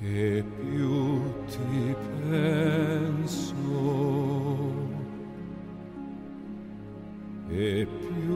e più ti penso. E più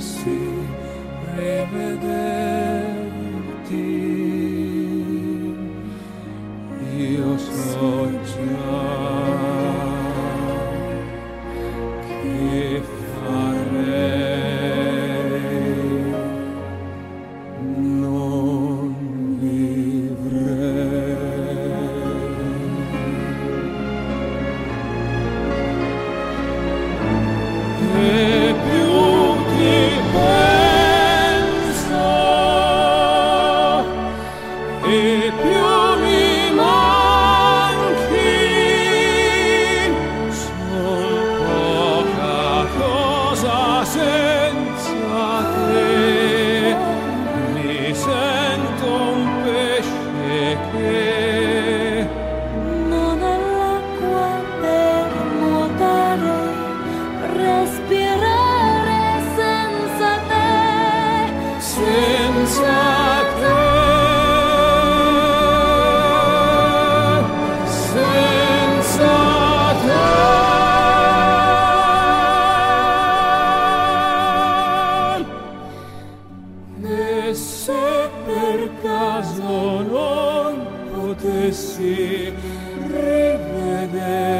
dovresti rivederti. Io mi sento un pesce che si revede